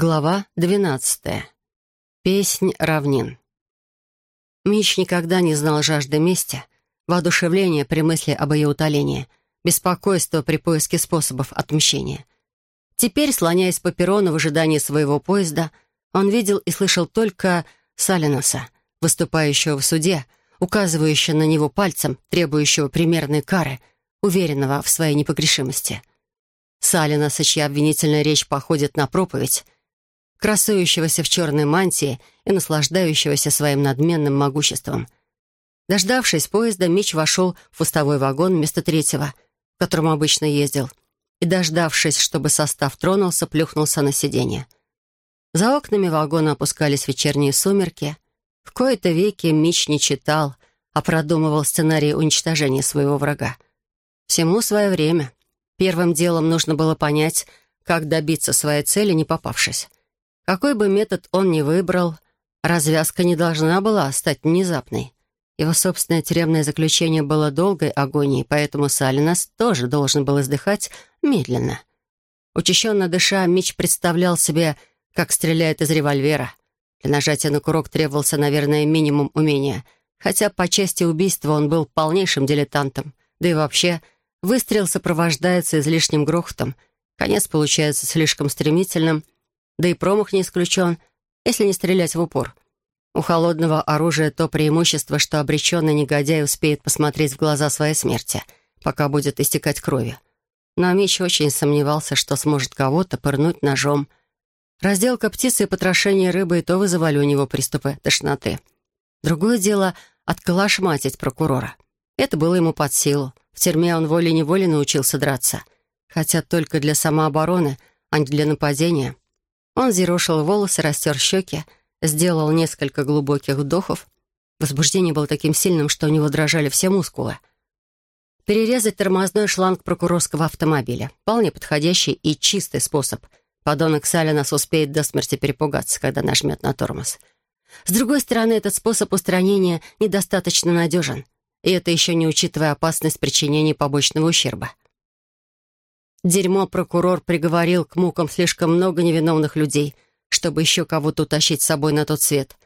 Глава двенадцатая. Песнь равнин. Мич никогда не знал жажды мести, воодушевления при мысли об ее утолении, беспокойства при поиске способов отмщения. Теперь, слоняясь по перрону в ожидании своего поезда, он видел и слышал только Салиноса, выступающего в суде, указывающего на него пальцем, требующего примерной кары, уверенного в своей непогрешимости. Салиноса, чья обвинительная речь походит на проповедь, красующегося в черной мантии и наслаждающегося своим надменным могуществом. Дождавшись поезда, Мич вошел в пустовой вагон вместо третьего, в котором обычно ездил, и, дождавшись, чтобы состав тронулся, плюхнулся на сиденье. За окнами вагона опускались вечерние сумерки. В кои-то веки Мич не читал, а продумывал сценарий уничтожения своего врага. Всему свое время. Первым делом нужно было понять, как добиться своей цели, не попавшись. Какой бы метод он ни выбрал, развязка не должна была стать внезапной. Его собственное тюремное заключение было долгой агонией, поэтому Салинас тоже должен был издыхать медленно. Учащенно дыша, Мич представлял себе, как стреляет из револьвера. Для нажатия на курок требовался, наверное, минимум умения, хотя по части убийства он был полнейшим дилетантом. Да и вообще, выстрел сопровождается излишним грохотом, конец получается слишком стремительным — да и промах не исключен, если не стрелять в упор. У холодного оружия то преимущество, что обреченный негодяй успеет посмотреть в глаза своей смерти, пока будет истекать кровью. Но Мич очень сомневался, что сможет кого-то пырнуть ножом. Разделка птицы и потрошение рыбы и то вызывали у него приступы тошноты. Другое дело — отколошматить прокурора. Это было ему под силу. В тюрьме он волей-неволей научился драться. Хотя только для самообороны, а не для нападения — он зерошил волосы, растер щеки, сделал несколько глубоких вдохов. Возбуждение было таким сильным, что у него дрожали все мускулы. Перерезать тормозной шланг прокурорского автомобиля. Вполне подходящий и чистый способ. Подонок Салинас успеет до смерти перепугаться, когда нажмет на тормоз. С другой стороны, этот способ устранения недостаточно надежен. И это еще не учитывая опасность причинения побочного ущерба. Дерьмо прокурор приговорил к мукам слишком много невиновных людей, чтобы еще кого-то утащить с собой на тот свет.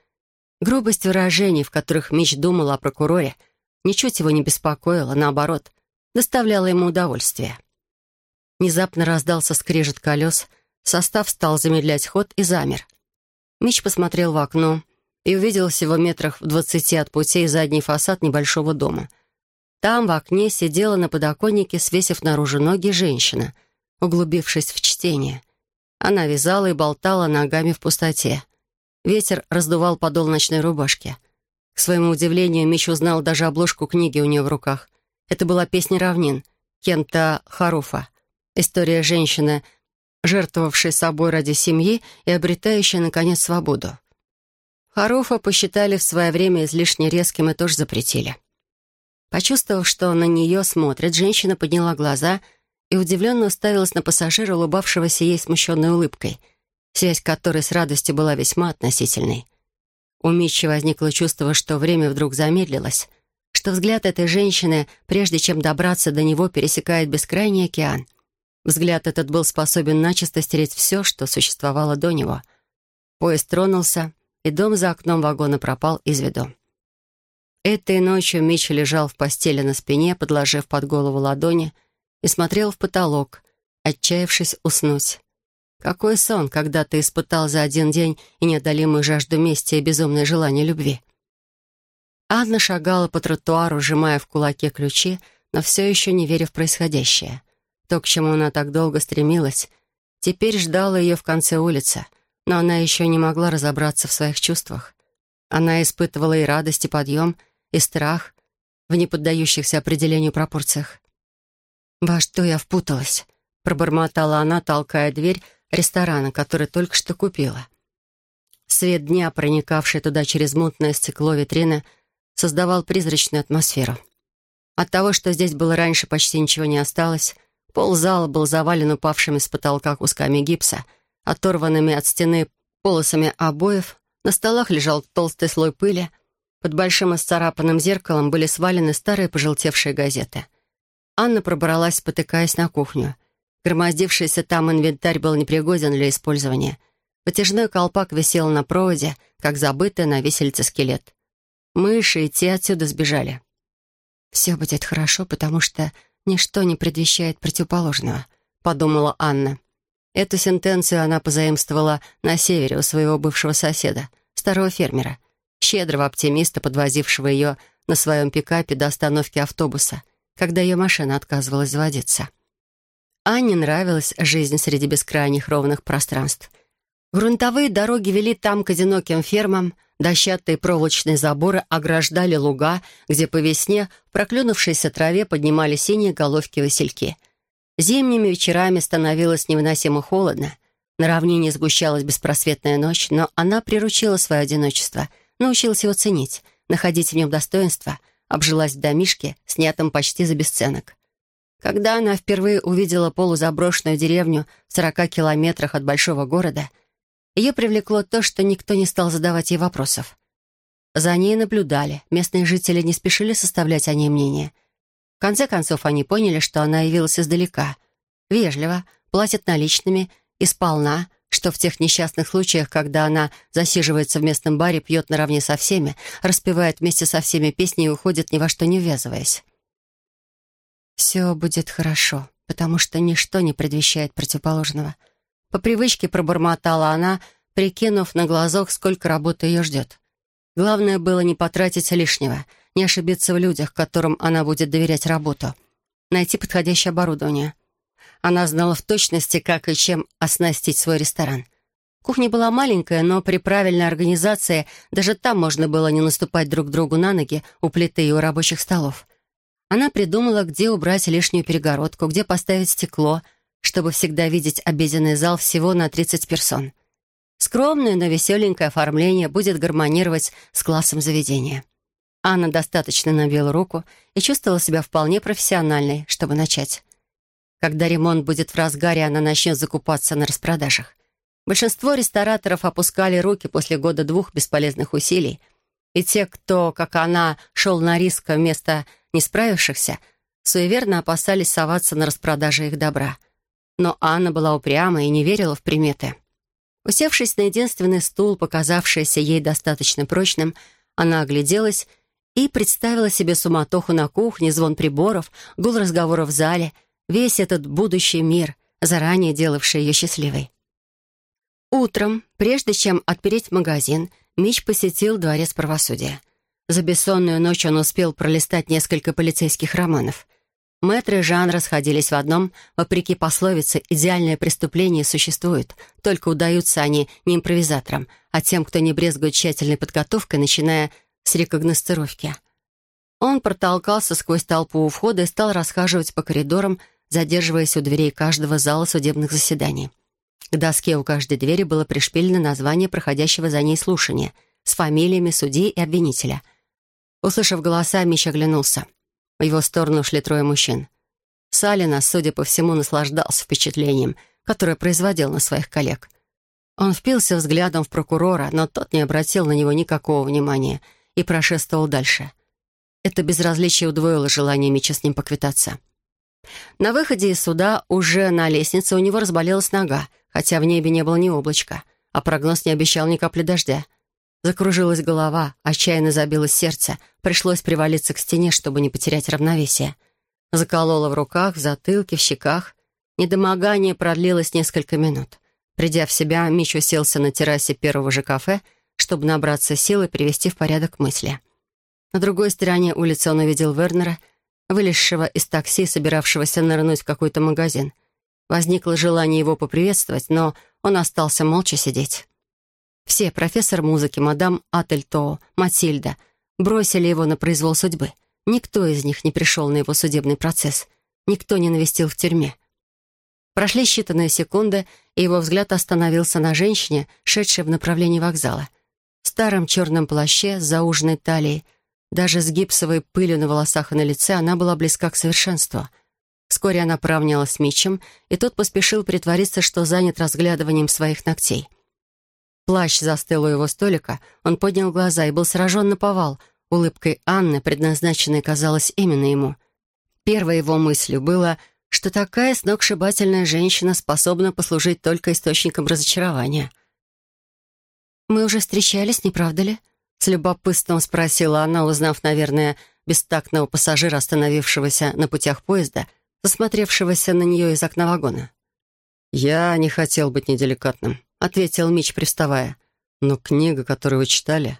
Грубость выражений, в которых Мич думал о прокуроре, ничуть его не беспокоила, наоборот, доставляла ему удовольствие. Внезапно раздался скрежет колес, состав стал замедлять ход и замер. Мич посмотрел в окно и увидел всего метрах в двадцати от путей задний фасад небольшого дома — там в окне сидела на подоконнике, свесив наружу ноги, женщина, углубившись в чтение. Она вязала и болтала ногами в пустоте. Ветер раздувал подол ночной рубашки. К своему удивлению, Мич узнал даже обложку книги у нее в руках. Это была «Песня равнин» Кента Харуфа. История женщины, жертвовавшей собой ради семьи и обретающей, наконец, свободу. Харуфа посчитали в свое время излишне резким и тоже запретили. Почувствовав, что на нее смотрят, женщина подняла глаза и удивленно уставилась на пассажира, улыбавшегося ей смущенной улыбкой, связь которой с радостью была весьма относительной. У Митчи возникло чувство, что время вдруг замедлилось, что взгляд этой женщины, прежде чем добраться до него, пересекает бескрайний океан. Взгляд этот был способен начисто стереть все, что существовало до него. Поезд тронулся, и дом за окном вагона пропал из виду. Этой ночью Мич лежал в постели на спине, подложив под голову ладони, и смотрел в потолок, отчаявшись уснуть. Какой сон, когда ты испытал за один день и неодолимую жажду мести и безумное желание любви. Анна шагала по тротуару, сжимая в кулаке ключи, но все еще не веря в происходящее. То, к чему она так долго стремилась, теперь ждала ее в конце улицы, но она еще не могла разобраться в своих чувствах. Она испытывала и радость, и подъем — и страх в неподдающихся определению пропорциях. «Во что я впуталась?» — пробормотала она, толкая дверь ресторана, который только что купила. Свет дня, проникавший туда через мутное стекло витрины, создавал призрачную атмосферу. От того, что здесь было раньше, почти ничего не осталось. Пол зала был завален упавшими с потолка кусками гипса, оторванными от стены полосами обоев, на столах лежал толстый слой пыли — под большим исцарапанным зеркалом были свалены старые пожелтевшие газеты. Анна пробралась, спотыкаясь на кухню. Громоздившийся там инвентарь был непригоден для использования. Вытяжной колпак висел на проводе, как забытый на виселице скелет. Мыши и те отсюда сбежали. «Все будет хорошо, потому что ничто не предвещает противоположного», — подумала Анна. Эту сентенцию она позаимствовала на севере у своего бывшего соседа, старого фермера, щедрого оптимиста, подвозившего ее на своем пикапе до остановки автобуса, когда ее машина отказывалась заводиться. Анне нравилась жизнь среди бескрайних ровных пространств. Грунтовые дороги вели там к одиноким фермам, дощатые проволочные заборы ограждали луга, где по весне в проклюнувшейся траве поднимали синие головки васильки. Зимними вечерами становилось невыносимо холодно. На равнине сгущалась беспросветная ночь, но она приручила свое одиночество, научилась его ценить, находить в нем достоинство, обжилась в домишке, снятом почти за бесценок. Когда она впервые увидела полузаброшенную деревню в сорока километрах от большого города, ее привлекло то, что никто не стал задавать ей вопросов. За ней наблюдали, местные жители не спешили составлять о ней мнение. В конце концов, они поняли, что она явилась издалека. Вежливо, платит наличными и сполна, что в тех несчастных случаях, когда она засиживается в местном баре, пьет наравне со всеми, распевает вместе со всеми песни и уходит ни во что не ввязываясь. «Все будет хорошо, потому что ничто не предвещает противоположного». По привычке пробормотала она, прикинув на глазок, сколько работы ее ждет. Главное было не потратить лишнего, не ошибиться в людях, которым она будет доверять работу, найти подходящее оборудование. Она знала в точности, как и чем оснастить свой ресторан. Кухня была маленькая, но при правильной организации даже там можно было не наступать друг другу на ноги у плиты и у рабочих столов. Она придумала, где убрать лишнюю перегородку, где поставить стекло, чтобы всегда видеть обеденный зал всего на 30 персон. Скромное, но веселенькое оформление будет гармонировать с классом заведения. Анна достаточно набила руку и чувствовала себя вполне профессиональной, чтобы начать. Когда ремонт будет в разгаре, она начнет закупаться на распродажах. Большинство рестораторов опускали руки после года-двух бесполезных усилий, и те, кто, как она, шел на риск вместо не справившихся, суеверно опасались соваться на распродаже их добра. Но Анна была упряма и не верила в приметы. Усевшись на единственный стул, показавшийся ей достаточно прочным, она огляделась и представила себе суматоху на кухне, звон приборов, гул разговоров в зале, весь этот будущий мир, заранее делавший ее счастливой. Утром, прежде чем отпереть магазин, Мич посетил дворец правосудия — за бессонную ночь он успел пролистать несколько полицейских романов. Мэтры жанра сходились в одном, вопреки пословице «идеальное преступление существует», только удаются они не импровизаторам, а тем, кто не брезгует тщательной подготовкой, начиная с рекогностировки. Он протолкался сквозь толпу у входа и стал расхаживать по коридорам, задерживаясь у дверей каждого зала судебных заседаний. К доске у каждой двери было пришпилено название проходящего за ней слушания с фамилиями судьи и обвинителя — Услышав голоса, Мич оглянулся. В его сторону шли трое мужчин. Салина, судя по всему, наслаждался впечатлением, которое производил на своих коллег. Он впился взглядом в прокурора, но тот не обратил на него никакого внимания и прошествовал дальше. Это безразличие удвоило желание Мича с ним поквитаться. На выходе из суда уже на лестнице у него разболелась нога, хотя в небе не было ни облачка, а прогноз не обещал ни капли дождя. Закружилась голова, отчаянно забилось сердце. Пришлось привалиться к стене, чтобы не потерять равновесие. Заколола в руках, в затылке, в щеках. Недомогание продлилось несколько минут. Придя в себя, Мич уселся на террасе первого же кафе, чтобы набраться сил и привести в порядок мысли. На другой стороне улицы он увидел Вернера, вылезшего из такси, собиравшегося нырнуть в какой-то магазин. Возникло желание его поприветствовать, но он остался молча сидеть. Все, профессор музыки, мадам Ательто, Матильда, бросили его на произвол судьбы. Никто из них не пришел на его судебный процесс. Никто не навестил в тюрьме. Прошли считанные секунды, и его взгляд остановился на женщине, шедшей в направлении вокзала. В старом черном плаще с зауженной талией, даже с гипсовой пылью на волосах и на лице, она была близка к совершенству. Вскоре она поравнялась с Митчем, и тот поспешил притвориться, что занят разглядыванием своих ногтей — Плащ застыл у его столика, он поднял глаза и был сражен на повал. Улыбкой Анны, предназначенной, казалось, именно ему. Первой его мыслью было, что такая сногсшибательная женщина способна послужить только источником разочарования. «Мы уже встречались, не правда ли?» С любопытством спросила она, узнав, наверное, бестактного пассажира, остановившегося на путях поезда, засмотревшегося на нее из окна вагона. «Я не хотел быть неделикатным», — ответил Мич, приставая. «Но книга, которую вы читали...»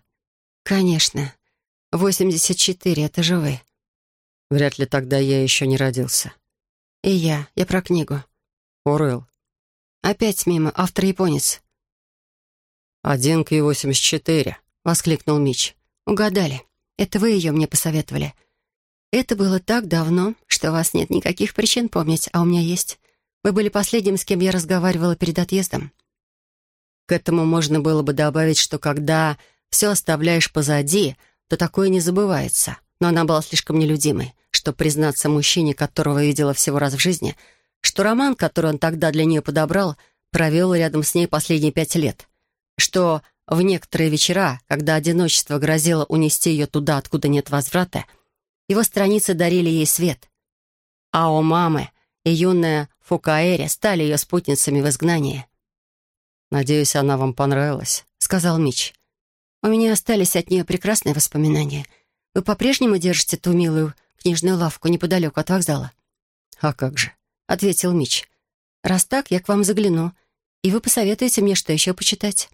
«Конечно. Восемьдесят четыре, это же вы». «Вряд ли тогда я еще не родился». «И я. Я про книгу». «Оруэлл». «Опять мимо. Автор японец». «Один к восемьдесят четыре», — воскликнул Мич. «Угадали. Это вы ее мне посоветовали. Это было так давно, что у вас нет никаких причин помнить, а у меня есть. Вы были последним, с кем я разговаривала перед отъездом». К этому можно было бы добавить, что когда все оставляешь позади, то такое не забывается. Но она была слишком нелюдимой, чтобы признаться мужчине, которого видела всего раз в жизни, что роман, который он тогда для нее подобрал, провел рядом с ней последние пять лет, что в некоторые вечера, когда одиночество грозило унести ее туда, откуда нет возврата, его страницы дарили ей свет. А у мамы и юная Фукаэри стали ее спутницами в изгнании. «Надеюсь, она вам понравилась», — сказал Мич. «У меня остались от нее прекрасные воспоминания. Вы по-прежнему держите ту милую книжную лавку неподалеку от вокзала?» «А как же», — ответил Мич. «Раз так, я к вам загляну, и вы посоветуете мне, что еще почитать».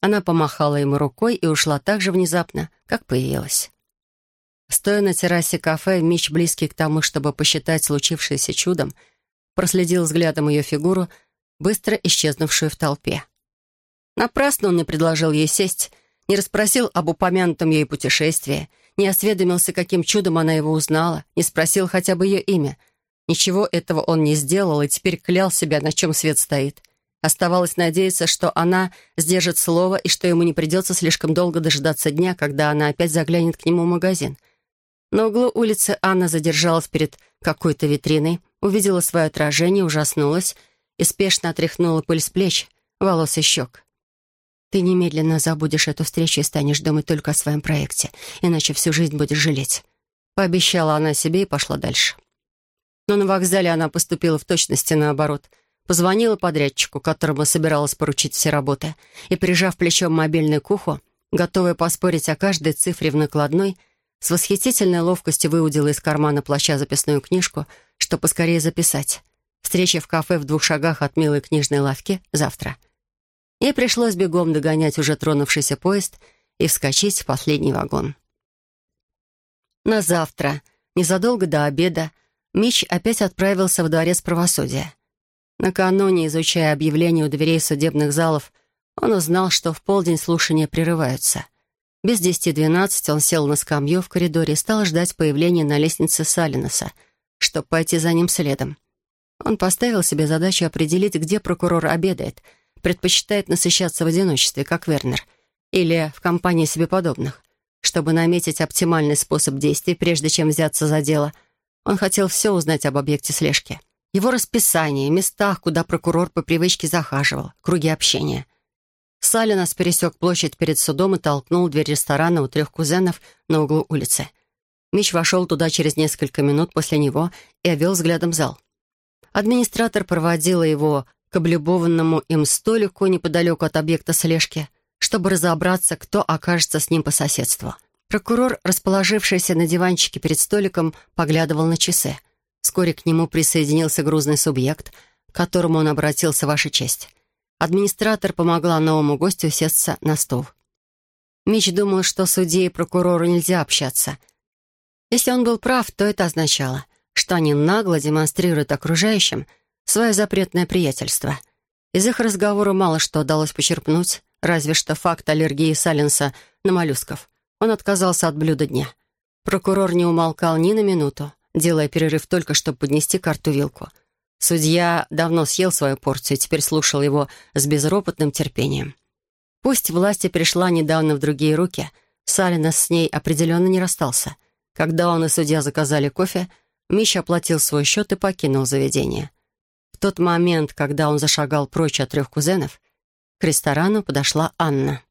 Она помахала ему рукой и ушла так же внезапно, как появилась. Стоя на террасе кафе, Мич, близкий к тому, чтобы посчитать случившееся чудом, проследил взглядом ее фигуру, быстро исчезнувшую в толпе. Напрасно он не предложил ей сесть, не расспросил об упомянутом ей путешествии, не осведомился, каким чудом она его узнала, не спросил хотя бы ее имя. Ничего этого он не сделал и теперь клял себя, на чем свет стоит. Оставалось надеяться, что она сдержит слово и что ему не придется слишком долго дожидаться дня, когда она опять заглянет к нему в магазин. На углу улицы Анна задержалась перед какой-то витриной, увидела свое отражение, ужаснулась и спешно отряхнула пыль с плеч, волос и щек. «Ты немедленно забудешь эту встречу и станешь думать только о своем проекте, иначе всю жизнь будешь жалеть», — пообещала она себе и пошла дальше. Но на вокзале она поступила в точности наоборот — Позвонила подрядчику, которому собиралась поручить все работы, и, прижав плечом мобильный к уху, готовая поспорить о каждой цифре в накладной, с восхитительной ловкостью выудила из кармана плаща записную книжку, что поскорее записать. Встреча в кафе в двух шагах от милой книжной лавки завтра. Ей пришлось бегом догонять уже тронувшийся поезд и вскочить в последний вагон. На завтра, незадолго до обеда, Мич опять отправился в дворец правосудия. Накануне, изучая объявления у дверей судебных залов, он узнал, что в полдень слушания прерываются. Без десяти двенадцать он сел на скамью в коридоре и стал ждать появления на лестнице Салинаса, чтобы пойти за ним следом. Он поставил себе задачу определить, где прокурор обедает, предпочитает насыщаться в одиночестве, как Вернер, или в компании себе подобных. Чтобы наметить оптимальный способ действий, прежде чем взяться за дело, он хотел все узнать об объекте слежки — его расписание, местах, куда прокурор по привычке захаживал, круги общения. Салинас пересек площадь перед судом и толкнул дверь ресторана у трех кузенов на углу улицы. Мич вошел туда через несколько минут после него и овел взглядом зал. Администратор проводила его к облюбованному им столику неподалеку от объекта слежки, чтобы разобраться, кто окажется с ним по соседству. Прокурор, расположившийся на диванчике перед столиком, поглядывал на часы — Вскоре к нему присоединился грузный субъект, к которому он обратился, Ваша честь. Администратор помогла новому гостю сесться на стол. Мич думал, что судье и прокурору нельзя общаться. Если он был прав, то это означало, что они нагло демонстрируют окружающим свое запретное приятельство. Из их разговора мало что удалось почерпнуть, разве что факт аллергии Саленса на моллюсков. Он отказался от блюда дня. Прокурор не умолкал ни на минуту делая перерыв только, чтобы поднести карту вилку. Судья давно съел свою порцию и теперь слушал его с безропотным терпением. Пусть власть пришла недавно в другие руки, Салина с ней определенно не расстался. Когда он и судья заказали кофе, Миша оплатил свой счет и покинул заведение. В тот момент, когда он зашагал прочь от трех кузенов, к ресторану подошла Анна.